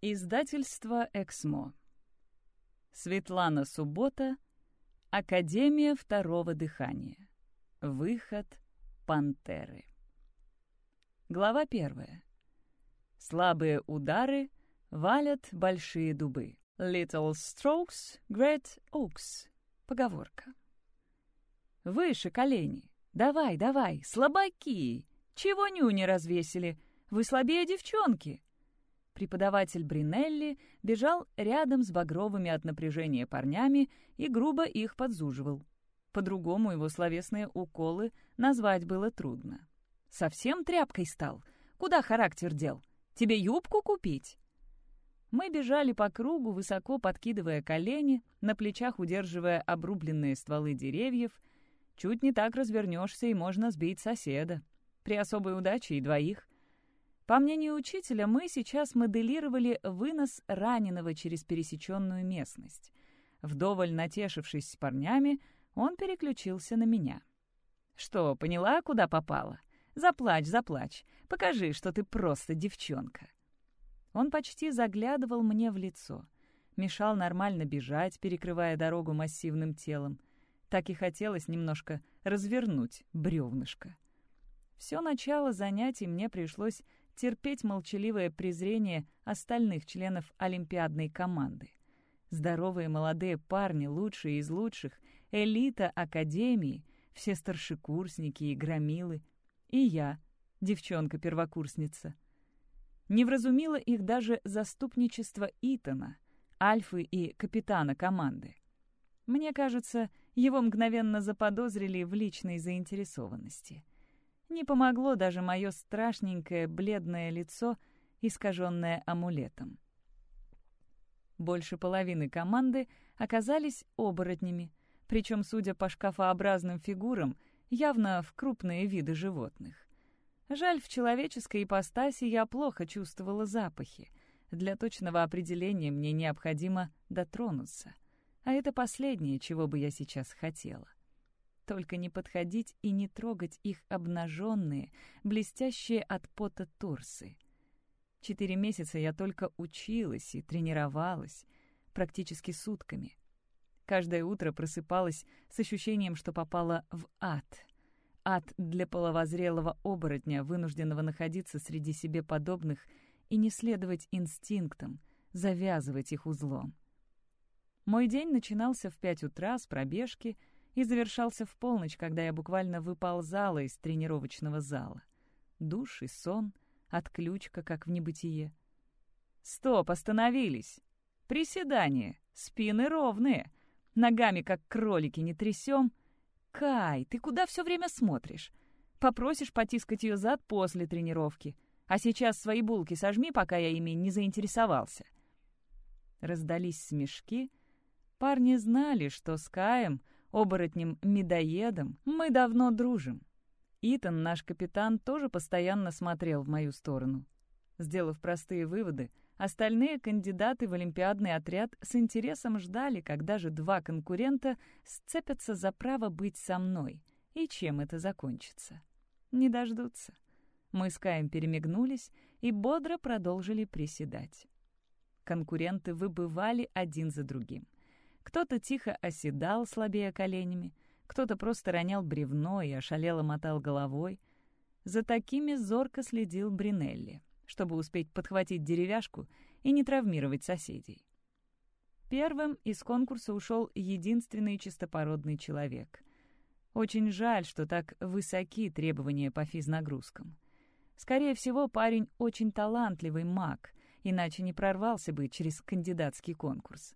Издательство «Эксмо». Светлана Суббота. Академия второго дыхания. Выход пантеры. Глава первая. Слабые удары валят большие дубы. Little strokes, great oaks. Поговорка. Выше колени. Давай, давай, слабаки. Чего нюни развесили? Вы слабее девчонки. Преподаватель Бринелли бежал рядом с багровыми от напряжения парнями и грубо их подзуживал. По-другому его словесные уколы назвать было трудно. «Совсем тряпкой стал? Куда характер дел? Тебе юбку купить?» Мы бежали по кругу, высоко подкидывая колени, на плечах удерживая обрубленные стволы деревьев. Чуть не так развернешься, и можно сбить соседа. При особой удаче и двоих. По мнению учителя, мы сейчас моделировали вынос раненого через пересеченную местность. Вдоволь натешившись с парнями, он переключился на меня. «Что, поняла, куда попала? Заплачь, заплачь. Покажи, что ты просто девчонка». Он почти заглядывал мне в лицо. Мешал нормально бежать, перекрывая дорогу массивным телом. Так и хотелось немножко развернуть бревнышко. Все начало занятий мне пришлось терпеть молчаливое презрение остальных членов олимпиадной команды. Здоровые молодые парни, лучшие из лучших, элита академии, все старшекурсники и громилы. И я, девчонка-первокурсница. Не вразумило их даже заступничество Итана, альфы и капитана команды. Мне кажется, его мгновенно заподозрили в личной заинтересованности — не помогло даже мое страшненькое бледное лицо, искаженное амулетом. Больше половины команды оказались оборотнями, причем, судя по шкафообразным фигурам, явно в крупные виды животных. Жаль, в человеческой ипостаси я плохо чувствовала запахи. Для точного определения мне необходимо дотронуться. А это последнее, чего бы я сейчас хотела. Только не подходить и не трогать их обнаженные, блестящие от пота торсы. Четыре месяца я только училась и тренировалась, практически сутками. Каждое утро просыпалась с ощущением, что попала в ад. Ад для половозрелого оборотня, вынужденного находиться среди себе подобных и не следовать инстинктам, завязывать их узлом. Мой день начинался в пять утра с пробежки — и завершался в полночь, когда я буквально выползала из тренировочного зала. Душ и сон, отключка, как в небытие. «Стоп, остановились! Приседание, спины ровные, ногами, как кролики, не трясем. Кай, ты куда все время смотришь? Попросишь потискать ее зад после тренировки, а сейчас свои булки сожми, пока я ими не заинтересовался». Раздались смешки. Парни знали, что с Каем — оборотнем-медоедом, мы давно дружим. Итан, наш капитан, тоже постоянно смотрел в мою сторону. Сделав простые выводы, остальные кандидаты в олимпиадный отряд с интересом ждали, когда же два конкурента сцепятся за право быть со мной и чем это закончится. Не дождутся. Мы с Каем перемигнулись и бодро продолжили приседать. Конкуренты выбывали один за другим — кто-то тихо оседал, слабея коленями, кто-то просто ронял бревно и ошалело мотал головой. За такими зорко следил Бринелли, чтобы успеть подхватить деревяшку и не травмировать соседей. Первым из конкурса ушел единственный чистопородный человек. Очень жаль, что так высоки требования по физнагрузкам. Скорее всего, парень очень талантливый маг, иначе не прорвался бы через кандидатский конкурс.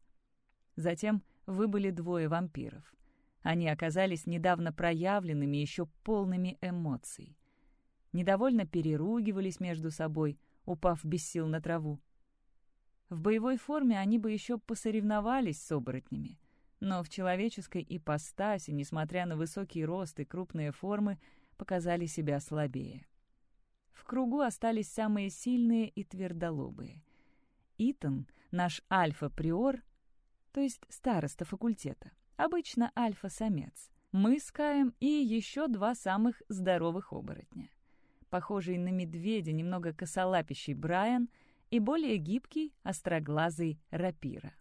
Затем выбыли двое вампиров. Они оказались недавно проявленными, еще полными эмоций. Недовольно переругивались между собой, упав без сил на траву. В боевой форме они бы еще посоревновались с оборотнями, но в человеческой ипостаси, несмотря на высокий рост и крупные формы, показали себя слабее. В кругу остались самые сильные и твердолобые. Итан, наш альфа-приор, то есть староста факультета, обычно альфа-самец. Мы с Каем и еще два самых здоровых оборотня. Похожий на медведя, немного косолапящий Брайан и более гибкий, остроглазый рапира.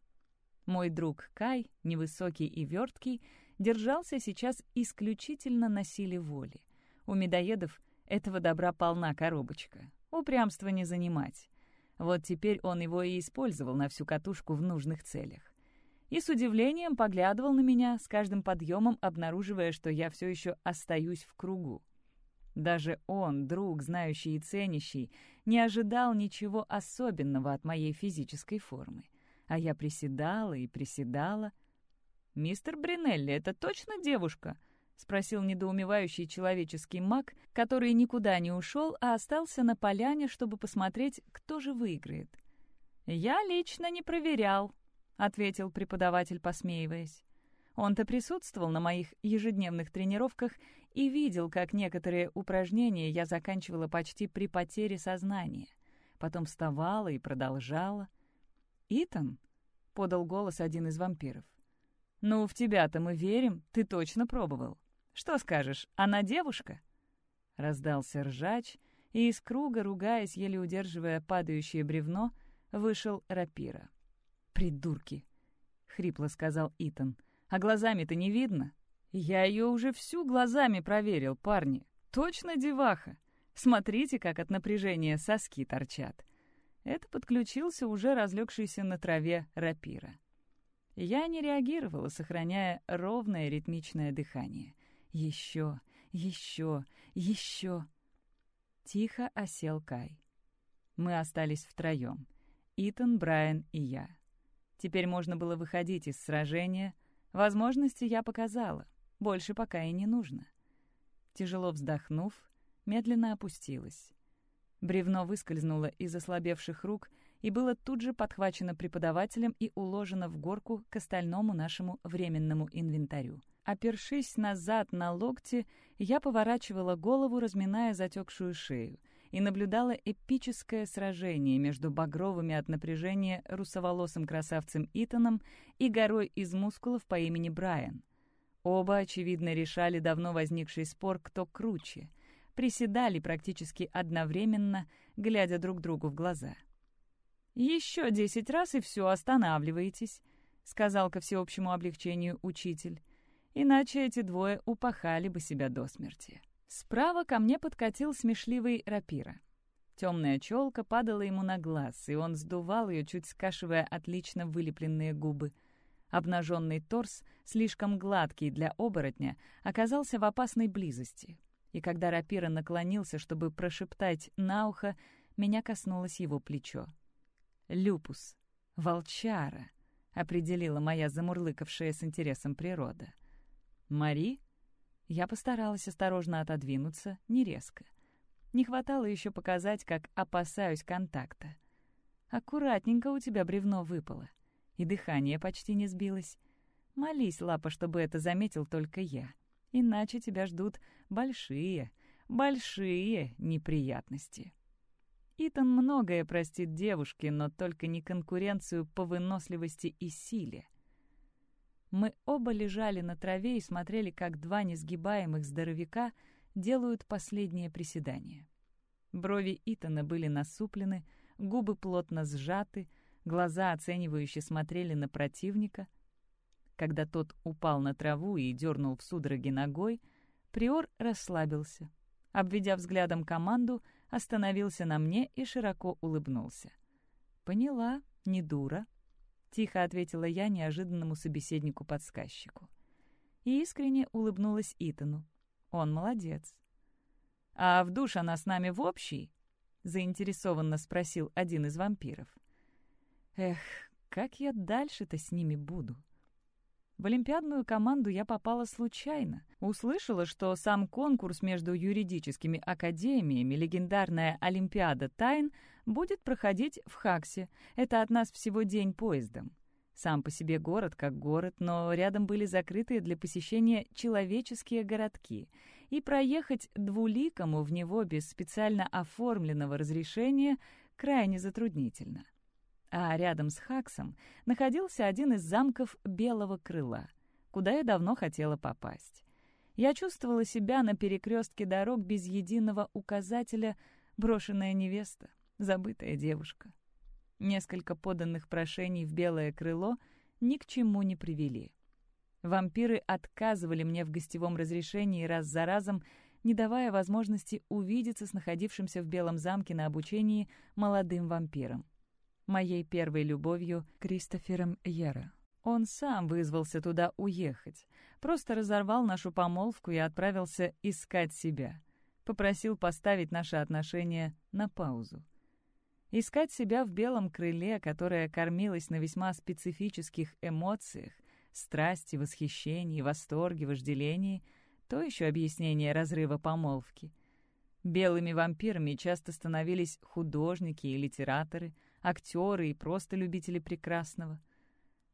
Мой друг Кай, невысокий и верткий, держался сейчас исключительно на силе воли. У медоедов этого добра полна коробочка. Упрямство не занимать. Вот теперь он его и использовал на всю катушку в нужных целях. И с удивлением поглядывал на меня, с каждым подъемом обнаруживая, что я все еще остаюсь в кругу. Даже он, друг, знающий и ценящий, не ожидал ничего особенного от моей физической формы. А я приседала и приседала. «Мистер Бринелли, это точно девушка?» — спросил недоумевающий человеческий маг, который никуда не ушел, а остался на поляне, чтобы посмотреть, кто же выиграет. «Я лично не проверял», — ответил преподаватель, посмеиваясь. Он-то присутствовал на моих ежедневных тренировках и видел, как некоторые упражнения я заканчивала почти при потере сознания. Потом вставала и продолжала. «Итан?» — подал голос один из вампиров. «Ну, в тебя-то мы верим, ты точно пробовал. Что скажешь, она девушка?» Раздался ржач, и из круга, ругаясь, еле удерживая падающее бревно, вышел рапира. «Придурки!» — хрипло сказал Итан. «А глазами-то не видно?» «Я ее уже всю глазами проверил, парни. Точно деваха. Смотрите, как от напряжения соски торчат». Это подключился уже разлегшийся на траве рапира. Я не реагировала, сохраняя ровное ритмичное дыхание. Еще, еще, еще. Тихо осел Кай. Мы остались втроем. Итан, Брайан и я. Теперь можно было выходить из сражения. Возможности я показала. Больше пока и не нужно. Тяжело вздохнув, медленно опустилась. Бревно выскользнуло из ослабевших рук и было тут же подхвачено преподавателем и уложено в горку к остальному нашему временному инвентарю. Опершись назад на локти, я поворачивала голову, разминая затекшую шею, и наблюдала эпическое сражение между багровыми от напряжения русоволосым красавцем Итаном и горой из мускулов по имени Брайан. Оба, очевидно, решали давно возникший спор, кто круче. Приседали практически одновременно, глядя друг другу в глаза. «Еще десять раз, и все, останавливаетесь», — сказал ко всеобщему облегчению учитель. «Иначе эти двое упахали бы себя до смерти». Справа ко мне подкатил смешливый рапира. Темная челка падала ему на глаз, и он сдувал ее, чуть скашивая отлично вылепленные губы — Обнаженный торс, слишком гладкий для оборотня, оказался в опасной близости. И когда рапира наклонился, чтобы прошептать на ухо, меня коснулось его плечо. «Люпус. Волчара», — определила моя замурлыкавшая с интересом природа. «Мари?» Я постаралась осторожно отодвинуться, не резко. Не хватало еще показать, как опасаюсь контакта. «Аккуратненько у тебя бревно выпало», и дыхание почти не сбилось. Молись, Лапа, чтобы это заметил только я. Иначе тебя ждут большие, большие неприятности. Итан многое простит девушке, но только не конкуренцию по выносливости и силе. Мы оба лежали на траве и смотрели, как два несгибаемых здоровяка делают последнее приседание. Брови Итана были насуплены, губы плотно сжаты — Глаза оценивающе смотрели на противника. Когда тот упал на траву и дернул в судороге ногой, Приор расслабился. Обведя взглядом команду, остановился на мне и широко улыбнулся. «Поняла, не дура», — тихо ответила я неожиданному собеседнику-подсказчику. И искренне улыбнулась Итану. Он молодец. «А в душ она с нами в общий?» — заинтересованно спросил один из вампиров. Эх, как я дальше-то с ними буду? В олимпиадную команду я попала случайно. Услышала, что сам конкурс между юридическими академиями «Легендарная Олимпиада тайн» будет проходить в Хаксе. Это от нас всего день поездом. Сам по себе город как город, но рядом были закрытые для посещения человеческие городки. И проехать двуликому в него без специально оформленного разрешения крайне затруднительно а рядом с Хаксом находился один из замков Белого Крыла, куда я давно хотела попасть. Я чувствовала себя на перекрестке дорог без единого указателя «брошенная невеста», «забытая девушка». Несколько поданных прошений в белое крыло ни к чему не привели. Вампиры отказывали мне в гостевом разрешении раз за разом, не давая возможности увидеться с находившимся в Белом замке на обучении молодым вампиром. Моей первой любовью — Кристофером Йера. Он сам вызвался туда уехать, просто разорвал нашу помолвку и отправился искать себя. Попросил поставить наши отношения на паузу. Искать себя в белом крыле, которое кормилось на весьма специфических эмоциях, страсти, восхищении, восторге, вожделении — то еще объяснение разрыва помолвки. Белыми вампирами часто становились художники и литераторы, актеры и просто любители прекрасного.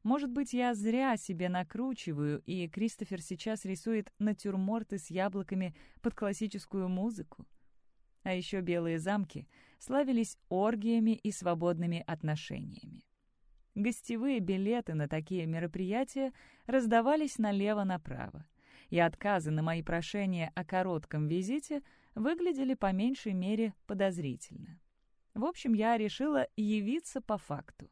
Может быть, я зря себе накручиваю, и Кристофер сейчас рисует натюрморты с яблоками под классическую музыку. А еще белые замки славились оргиями и свободными отношениями. Гостевые билеты на такие мероприятия раздавались налево-направо и отказы на мои прошения о коротком визите выглядели по меньшей мере подозрительно. В общем, я решила явиться по факту.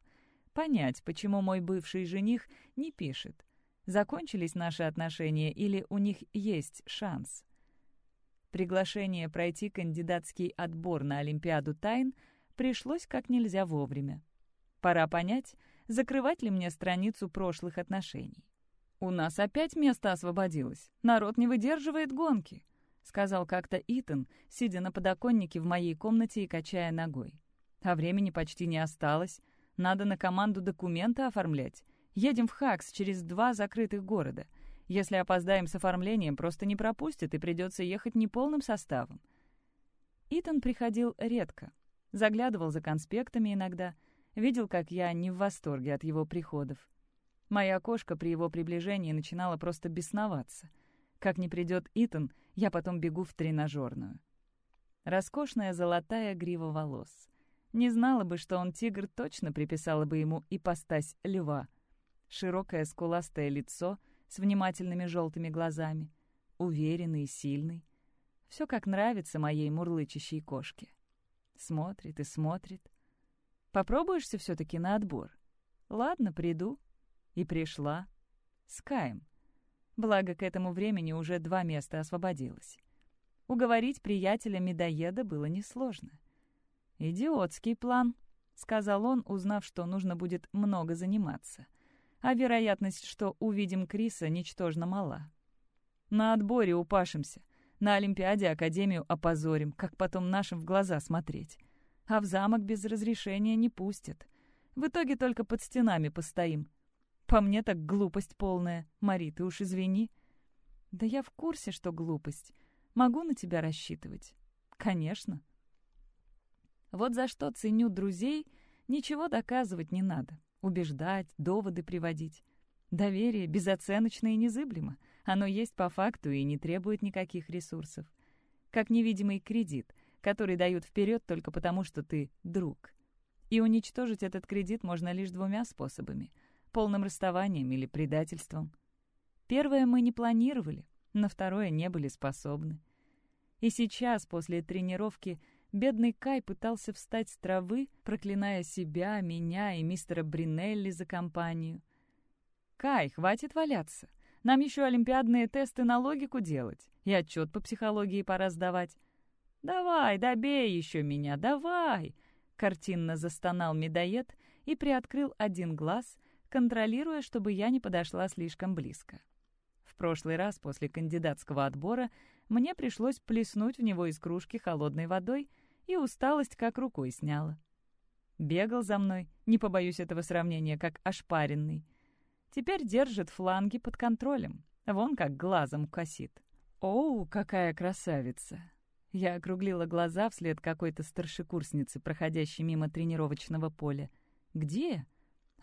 Понять, почему мой бывший жених не пишет. Закончились наши отношения или у них есть шанс? Приглашение пройти кандидатский отбор на Олимпиаду тайн пришлось как нельзя вовремя. Пора понять, закрывать ли мне страницу прошлых отношений. «У нас опять место освободилось. Народ не выдерживает гонки», — сказал как-то Итан, сидя на подоконнике в моей комнате и качая ногой. «А времени почти не осталось. Надо на команду документы оформлять. Едем в Хакс через два закрытых города. Если опоздаем с оформлением, просто не пропустят и придется ехать неполным составом». Итан приходил редко. Заглядывал за конспектами иногда. Видел, как я не в восторге от его приходов. Моя кошка при его приближении начинала просто бесноваться. Как не придет Итан, я потом бегу в тренажерную. Роскошная золотая грива волос. Не знала бы, что он тигр, точно приписала бы ему ипостась льва. Широкое скуластое лицо с внимательными желтыми глазами. Уверенный и сильный. Все как нравится моей мурлычащей кошке. Смотрит и смотрит. Попробуешься все-таки на отбор? Ладно, приду. И пришла с Каем. Благо, к этому времени уже два места освободилось. Уговорить приятеля-медоеда было несложно. «Идиотский план», — сказал он, узнав, что нужно будет много заниматься. А вероятность, что увидим Криса, ничтожно мала. «На отборе упашемся. На Олимпиаде Академию опозорим, как потом нашим в глаза смотреть. А в замок без разрешения не пустят. В итоге только под стенами постоим, по мне так глупость полная. Мари, ты уж извини. Да я в курсе, что глупость. Могу на тебя рассчитывать? Конечно. Вот за что ценю друзей, ничего доказывать не надо. Убеждать, доводы приводить. Доверие безоценочно и незыблемо. Оно есть по факту и не требует никаких ресурсов. Как невидимый кредит, который дают вперед только потому, что ты друг. И уничтожить этот кредит можно лишь двумя способами — полным расставанием или предательством. Первое мы не планировали, на второе не были способны. И сейчас, после тренировки, бедный Кай пытался встать с травы, проклиная себя, меня и мистера Бринелли за компанию. «Кай, хватит валяться. Нам еще олимпиадные тесты на логику делать и отчет по психологии пора сдавать». «Давай, добей еще меня, давай!» Картинно застонал медоед и приоткрыл один глаз, контролируя, чтобы я не подошла слишком близко. В прошлый раз после кандидатского отбора мне пришлось плеснуть в него из кружки холодной водой, и усталость как рукой сняла. Бегал за мной, не побоюсь этого сравнения, как ошпаренный. Теперь держит фланги под контролем, вон как глазом косит. «Оу, какая красавица!» Я округлила глаза вслед какой-то старшекурсницы, проходящей мимо тренировочного поля. «Где?»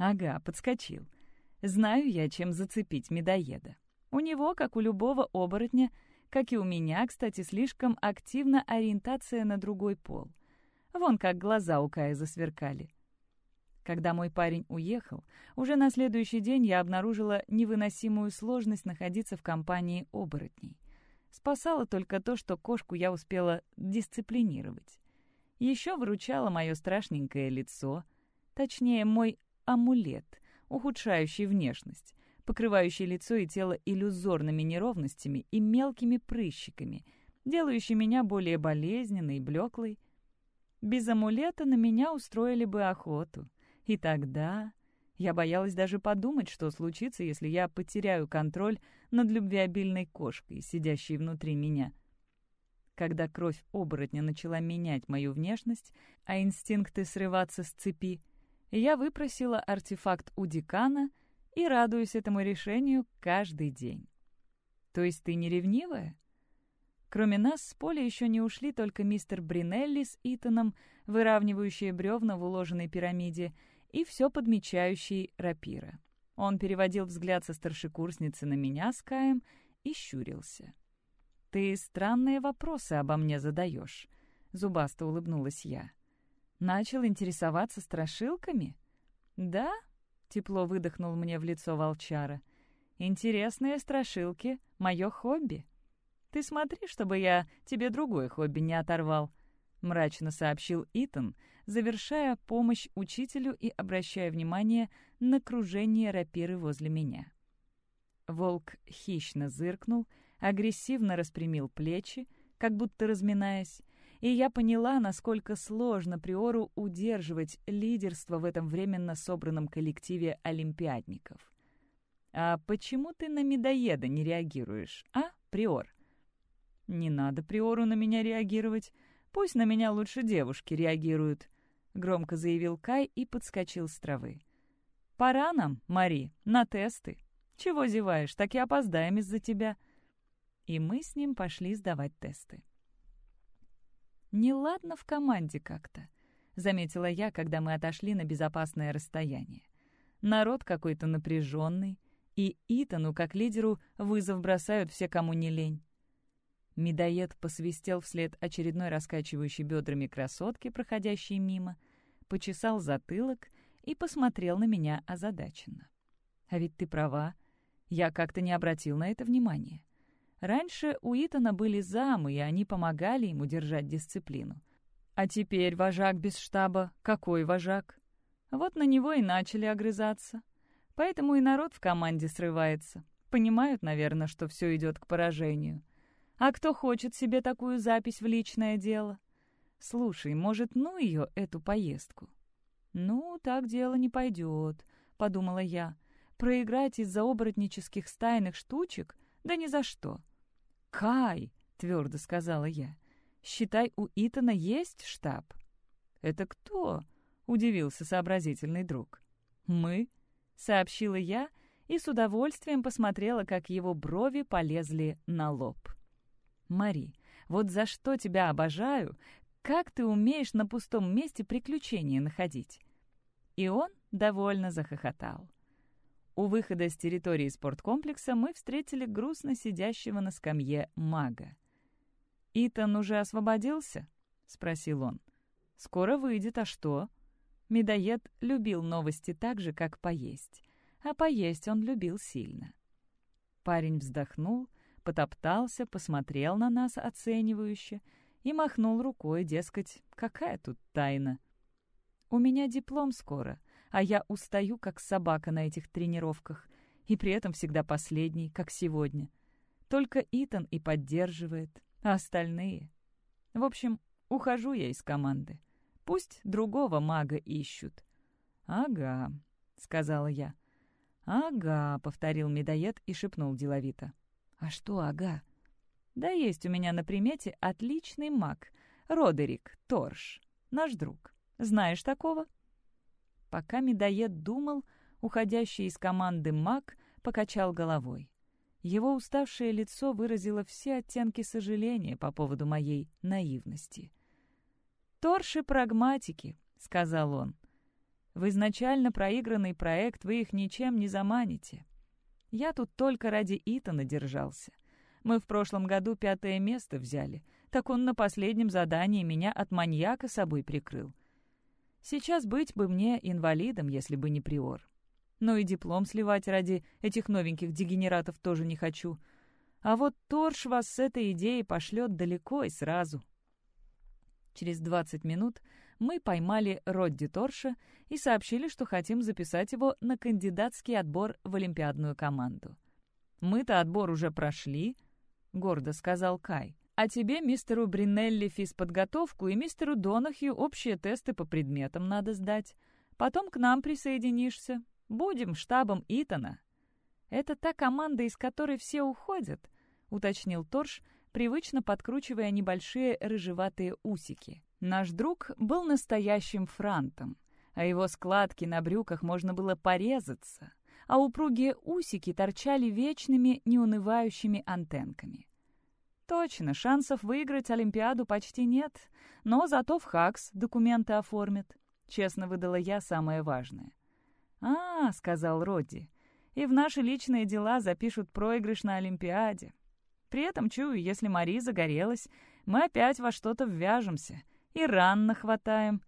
Ага, подскочил. Знаю я, чем зацепить медоеда. У него, как у любого оборотня, как и у меня, кстати, слишком активна ориентация на другой пол. Вон как глаза у Кая засверкали. Когда мой парень уехал, уже на следующий день я обнаружила невыносимую сложность находиться в компании оборотней. Спасало только то, что кошку я успела дисциплинировать. Еще выручало мое страшненькое лицо — Точнее, мой амулет, ухудшающий внешность, покрывающий лицо и тело иллюзорными неровностями и мелкими прыщиками, делающий меня более болезненной и блеклой. Без амулета на меня устроили бы охоту. И тогда я боялась даже подумать, что случится, если я потеряю контроль над любвеобильной кошкой, сидящей внутри меня. Когда кровь оборотня начала менять мою внешность, а инстинкты срываться с цепи, я выпросила артефакт у декана и радуюсь этому решению каждый день. То есть ты не ревнивая? Кроме нас с поля еще не ушли только мистер Бринелли с Итаном, выравнивающие бревна в уложенной пирамиде, и все подмечающий рапира. Он переводил взгляд со старшекурсницы на меня с Каем и щурился. «Ты странные вопросы обо мне задаешь», — зубасто улыбнулась я. «Начал интересоваться страшилками?» «Да?» — тепло выдохнул мне в лицо волчара. «Интересные страшилки — мое хобби». «Ты смотри, чтобы я тебе другое хобби не оторвал», — мрачно сообщил Итан, завершая помощь учителю и обращая внимание на кружение рапиры возле меня. Волк хищно зыркнул, агрессивно распрямил плечи, как будто разминаясь, и я поняла, насколько сложно Приору удерживать лидерство в этом временно собранном коллективе олимпиадников. «А почему ты на медоеда не реагируешь, а, Приор?» «Не надо Приору на меня реагировать. Пусть на меня лучше девушки реагируют», — громко заявил Кай и подскочил с травы. «Пора нам, Мари, на тесты. Чего зеваешь, так и опоздаем из-за тебя». И мы с ним пошли сдавать тесты. «Неладно в команде как-то», — заметила я, когда мы отошли на безопасное расстояние. «Народ какой-то напряженный, и Итану, как лидеру, вызов бросают все, кому не лень. Медоед посвистел вслед очередной раскачивающей бедрами красотки, проходящей мимо, почесал затылок и посмотрел на меня озадаченно. «А ведь ты права. Я как-то не обратил на это внимания. Раньше у Итана были замы, и они помогали ему держать дисциплину. А теперь вожак без штаба. Какой вожак? Вот на него и начали огрызаться. Поэтому и народ в команде срывается. Понимают, наверное, что все идет к поражению. А кто хочет себе такую запись в личное дело? Слушай, может, ну ее, эту поездку? Ну, так дело не пойдет, подумала я. Проиграть из-за оборотнических стайных штучек? Да ни за что. Кай, твердо сказала я, считай, у Итана есть штаб. Это кто? Удивился сообразительный друг. Мы, сообщила я и с удовольствием посмотрела, как его брови полезли на лоб. Мари, вот за что тебя обожаю, как ты умеешь на пустом месте приключения находить?» И он довольно захохотал. У выхода с территории спорткомплекса мы встретили грустно сидящего на скамье мага. «Итан уже освободился?» — спросил он. «Скоро выйдет, а что?» Медоед любил новости так же, как поесть. А поесть он любил сильно. Парень вздохнул — потоптался, посмотрел на нас оценивающе и махнул рукой, дескать, какая тут тайна. «У меня диплом скоро, а я устаю, как собака на этих тренировках, и при этом всегда последний, как сегодня. Только Итан и поддерживает, а остальные... В общем, ухожу я из команды. Пусть другого мага ищут». «Ага», — сказала я. «Ага», — повторил медоед и шепнул деловито. «А что, ага?» «Да есть у меня на примете отличный маг. Родерик Торш. Наш друг. Знаешь такого?» Пока медоед думал, уходящий из команды маг покачал головой. Его уставшее лицо выразило все оттенки сожаления по поводу моей наивности. «Торши прагматики», — сказал он. «В изначально проигранный проект вы их ничем не заманите. Я тут только ради Итана держался. Мы в прошлом году пятое место взяли, так он на последнем задании меня от маньяка собой прикрыл. Сейчас быть бы мне инвалидом, если бы не приор. Но и диплом сливать ради этих новеньких дегенератов тоже не хочу. А вот Торш вас с этой идеей пошлет далеко и сразу. Через двадцать минут мы поймали Родди Торша и сообщили, что хотим записать его на кандидатский отбор в олимпиадную команду. «Мы-то отбор уже прошли», — гордо сказал Кай. «А тебе, мистеру Бринелли, физподготовку и мистеру Донахью общие тесты по предметам надо сдать. Потом к нам присоединишься. Будем штабом Итана». «Это та команда, из которой все уходят», — уточнил Торш, привычно подкручивая небольшие рыжеватые усики. Наш друг был настоящим франтом, а его складки на брюках можно было порезаться, а упругие усики торчали вечными, неунывающими антенками. Точно, шансов выиграть Олимпиаду почти нет, но зато в ХАКС документы оформят. Честно выдала я самое важное. «А, — сказал Родди, — и в наши личные дела запишут проигрыш на Олимпиаде. При этом, чую, если Мари загорелась, мы опять во что-то ввяжемся и ран нахватаем.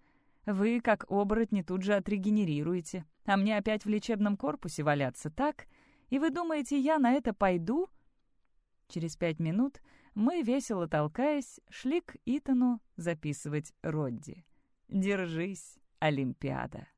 Вы, как оборотни, тут же отрегенерируете, а мне опять в лечебном корпусе валяться, так? И вы думаете, я на это пойду?» Через пять минут мы, весело толкаясь, шли к Итану записывать Родди. «Держись, Олимпиада!»